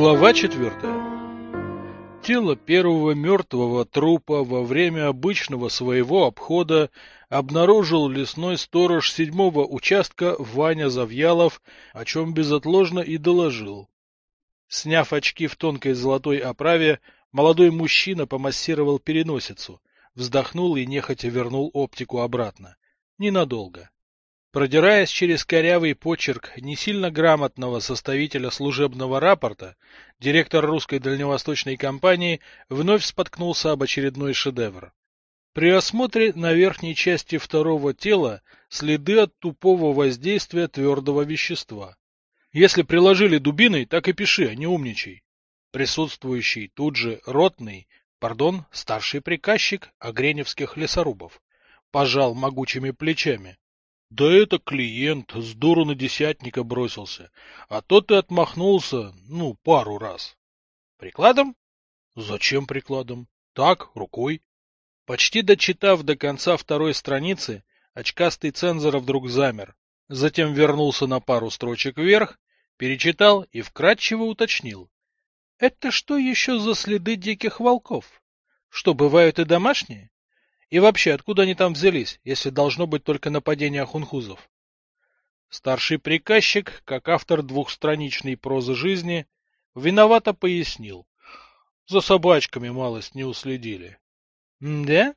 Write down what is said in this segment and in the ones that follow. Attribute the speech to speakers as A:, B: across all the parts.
A: Глава четвертая. Тело первого мертвого трупа во время обычного своего обхода обнаружил лесной сторож седьмого участка Ваня Завьялов, о чем безотложно и доложил. Сняв очки в тонкой золотой оправе, молодой мужчина помассировал переносицу, вздохнул и нехотя вернул оптику обратно. Ненадолго. Продираясь через корявый почерк не сильно грамотного составителя служебного рапорта, директор русской дальневосточной компании вновь споткнулся об очередной шедевр. При осмотре на верхней части второго тела следы от тупого воздействия твердого вещества. Если приложили дубиной, так и пиши, а не умничай. Присутствующий тут же ротный, пардон, старший приказчик Огреневских лесорубов, пожал могучими плечами. Да это клиент, с дуру на десятника бросился. А то ты отмахнулся, ну, пару раз. Прикладом? Зачем прикладом? Так, рукой. Почти дочитав до конца второй страницы, очкастый цензор вдруг замер. Затем вернулся на пару строчек вверх, перечитал и вкратчиво уточнил. Это что еще за следы диких волков? Что, бывают и домашние? И вообще, откуда они там взялись, если должно быть только нападение хунхузов? Старший приказчик, как автор двухстраничной прозы жизни, виновато пояснил. За собачками малость не уследили. — Да?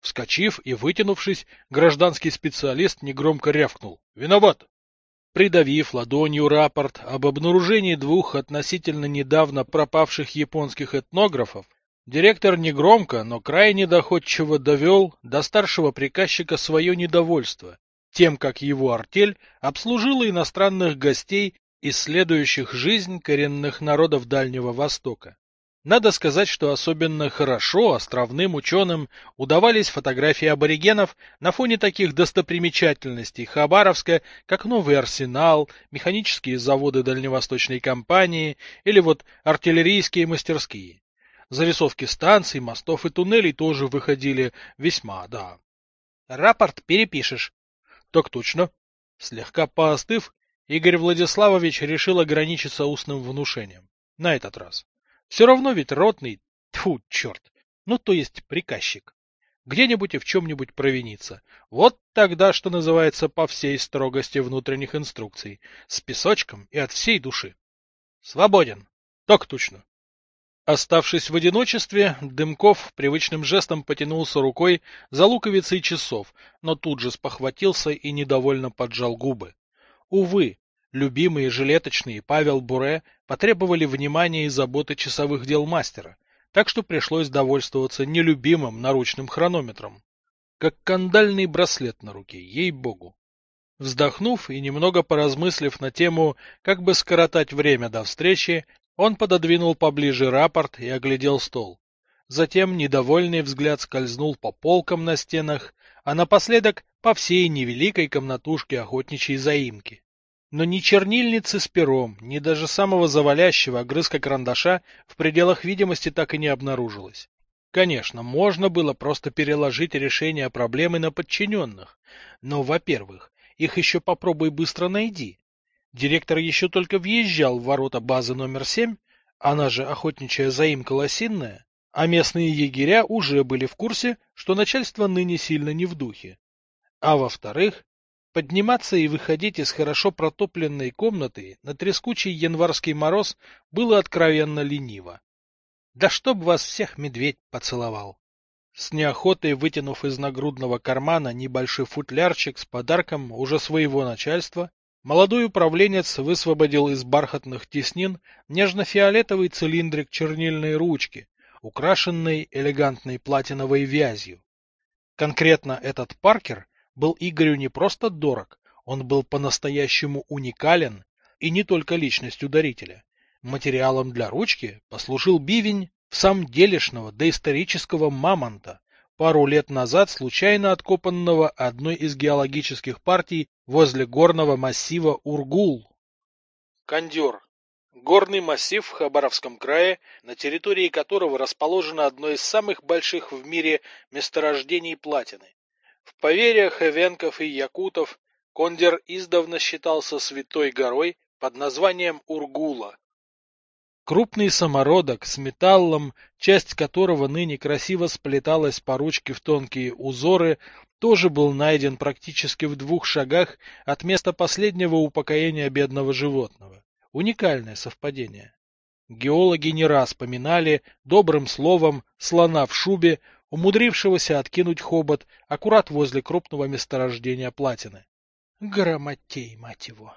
A: Вскочив и вытянувшись, гражданский специалист негромко рявкнул. — Виноват! Придавив ладонью рапорт об обнаружении двух относительно недавно пропавших японских этнографов, Директор негромко, но крайне доходчиво довел до старшего приказчика свое недовольство тем, как его артель обслужила иностранных гостей, исследующих жизнь коренных народов Дальнего Востока. Надо сказать, что особенно хорошо островным ученым удавались фотографии аборигенов на фоне таких достопримечательностей Хабаровска, как Новый Арсенал, механические заводы Дальневосточной компании или вот артиллерийские мастерские. Зарисовки станций, мостов и туннелей тоже выходили весьма, да. Рапорт перепишешь. Так точно. Слегка поостыв, Игорь Владиславович решил ограничиться устным внушением. На этот раз. Все равно ведь ротный, тьфу, черт, ну то есть приказчик. Где-нибудь и в чем-нибудь провиниться. Вот тогда, что называется, по всей строгости внутренних инструкций. С песочком и от всей души. Свободен. Так точно. Оставшись в одиночестве, Дымков привычным жестом потянулся рукой за луковицей часов, но тут же спохватился и недовольно поджал губы. Увы, любимые жилеточные Павел Буре потребовали внимания и заботы часовых дел мастера, так что пришлось довольствоваться нелюбимым наручным хронометром. Как кандальный браслет на руке, ей-богу. Вздохнув и немного поразмыслив на тему, как бы скоротать время до встречи, он пододвинул поближе рапорт и оглядел стол. Затем недовольный взгляд скользнул по полкам на стенах, а напоследок по всей невеликой комнатушке охотничьей заимки. Но ни чернильницы с пером, ни даже самого завалящего огрызка карандаша в пределах видимости так и не обнаружилось. Конечно, можно было просто переложить решение проблемы на подчиненных, но, во-первых, их еще попробуй быстро найди, Директор еще только въезжал в ворота базы номер семь, она же охотничья заимка Лосинная, а местные егеря уже были в курсе, что начальство ныне сильно не в духе. А во-вторых, подниматься и выходить из хорошо протопленной комнаты на трескучий январский мороз было откровенно лениво. Да чтоб вас всех медведь поцеловал! С неохотой вытянув из нагрудного кармана небольшой футлярчик с подарком уже своего начальства, Молодой управленец высвободил из бархатных теснин нежно-фиолетовый цилиндрик чернильной ручки, украшенный элегантной платиновой вязью. Конкретно этот Паркер был Игорю не просто дорог, он был по-настоящему уникален и не только личностью дарителя. Материалом для ручки послужил бивень в самом делешного доисторического мамонта, пару лет назад случайно откопанного одной из геологических партий возле горного массива Ургул. Кондер. Горный массив в Хабаровском крае, на территории которого расположено одно из самых больших в мире месторождений платины. В поверьях эвенков и якутов Кондер издавна считался святой горой под названием Ургула. Крупный самородок с металлом, часть которого ныне красиво сплеталась по ручке в тонкие узоры, тоже был найден практически в двух шагах от места последнего упокоения бедного животного. Уникальное совпадение. Геологи не раз поминали добрым словом слона в шубе, умудрившегося откинуть хобот аккурат возле крупного месторождения платины. Грамотей, мать его!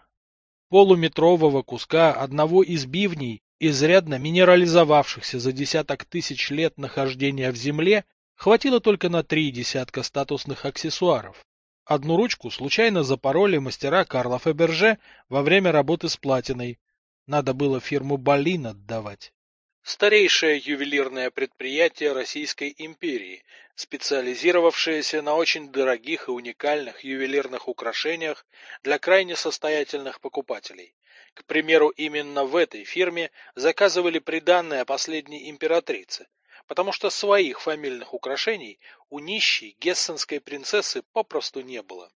A: Полуметрового куска одного из бивней изрядно минерализовавшихся за десяток тысяч лет нахождения в земле, хватило только на три десятка статусных аксессуаров. Одну ручку случайно запороли мастера Карла Фаберже во время работы с платиной. Надо было фирму Балин отдавать. Старейшее ювелирное предприятие Российской империи, специализировавшееся на очень дорогих и уникальных ювелирных украшениях для крайне состоятельных покупателей. К примеру, именно в этой фирме заказывали приданное последней императрице, потому что своих фамильных украшений у нищей гессенской принцессы попросту не было.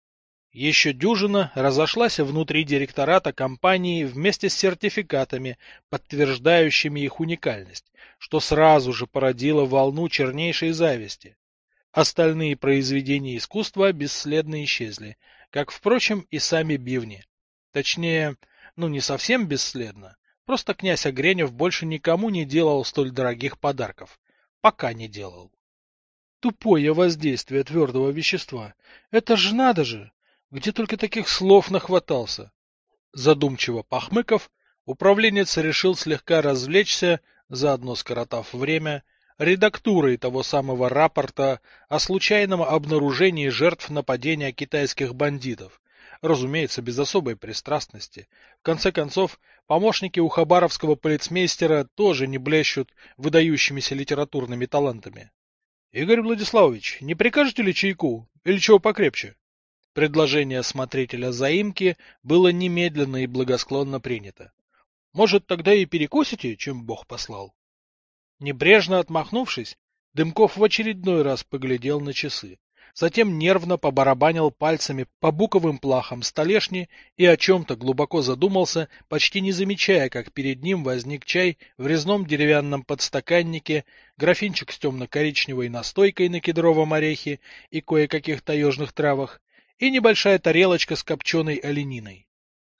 A: Еще дюжина разошлась внутри директората компании вместе с сертификатами, подтверждающими их уникальность, что сразу же породило волну чернейшей зависти. Остальные произведения искусства бесследно исчезли, как, впрочем, и сами бивни. Точнее, ну не совсем бесследно. Просто князь Огренев больше никому не делал столь дорогих подарков. Пока не делал. Тупое воздействие твердого вещества. Это ж надо же! Где только таких слов нахватался. Задумчиво похмыков, управленец решил слегка развлечься, заодно скоротав время, редактурой того самого рапорта о случайном обнаружении жертв нападения китайских бандитов, разумеется, без особой пристрастности. В конце концов, помощники у хабаровского полицмейстера тоже не блещут выдающимися литературными талантами. — Игорь Владиславович, не прикажете ли чайку? Или чего покрепче? Предложение смотрителя заимки было немедленно и благосклонно принято. — Может, тогда и перекусите, чем Бог послал? Небрежно отмахнувшись, Дымков в очередной раз поглядел на часы затем нервно побарабанил пальцами по буковым плахам столешни и о чем-то глубоко задумался, почти не замечая, как перед ним возник чай в резном деревянном подстаканнике, графинчик с темно-коричневой настойкой на кедровом орехе и кое-каких таежных травах, и небольшая тарелочка с копченой олениной.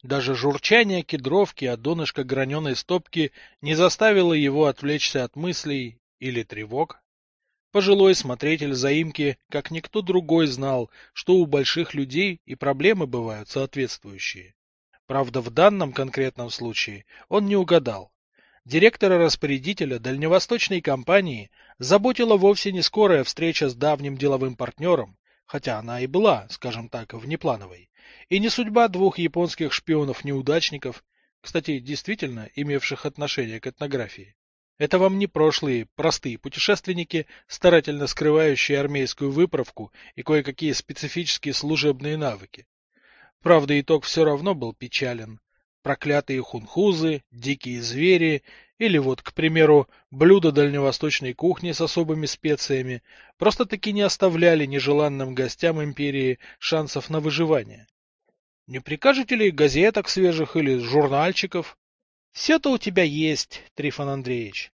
A: Даже журчание кедровки от донышка граненой стопки не заставило его отвлечься от мыслей или тревог. Пожилой смотритель заимки, как никто другой, знал, что у больших людей и проблемы бывают соответствующие. Правда, в данном конкретном случае он не угадал. Директора-распорядителя дальневосточной компании заботила вовсе не скорая встреча с давним деловым партнером, хотя она и была, скажем так, внеплановой, и не судьба двух японских шпионов-неудачников, кстати, действительно имевших отношение к этнографии. Это вам не прошлые, простые путешественники, старательно скрывающие армейскую выправку и кое-какие специфические служебные навыки. Правда, итог все равно был печален. Проклятые хунхузы, дикие звери или вот, к примеру, блюда дальневосточной кухни с особыми специями просто-таки не оставляли нежеланным гостям империи шансов на выживание. Не прикажете ли газеток свежих или журнальчиков? Все-то у тебя есть, Трифон Андреевич.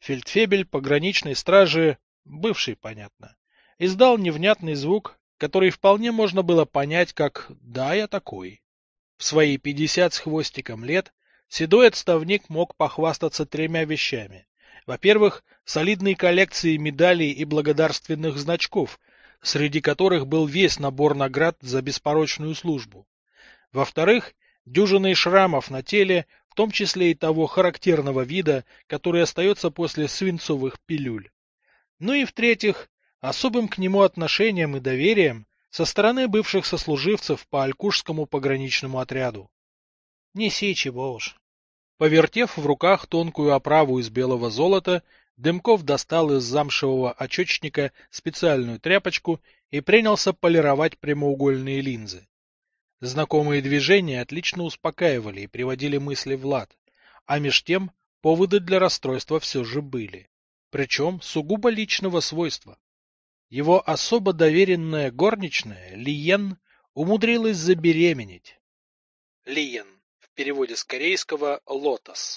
A: Фельдфебель пограничной стражи, бывший, понятно, издал невнятный звук, который вполне можно было понять как «да, я такой». В свои пятьдесят с хвостиком лет седой отставник мог похвастаться тремя вещами. Во-первых, солидной коллекцией медалей и благодарственных значков, среди которых был весь набор наград за беспорочную службу. Во-вторых, дюжиной шрамов на теле, в том числе и того характерного вида, который остается после свинцовых пилюль. Ну и в-третьих, особым к нему отношением и доверием со стороны бывших сослуживцев по Алькушскому пограничному отряду. Неси чего уж. Повертев в руках тонкую оправу из белого золота, Дымков достал из замшевого очечника специальную тряпочку и принялся полировать прямоугольные линзы. Знакомые движения отлично успокаивали и приводили мысли в лад, а меж тем поводы для расстройства все же были, причем сугубо личного свойства. Его особо доверенная горничная, Лиен, умудрилась забеременеть. Лиен, в переводе с корейского «лотос».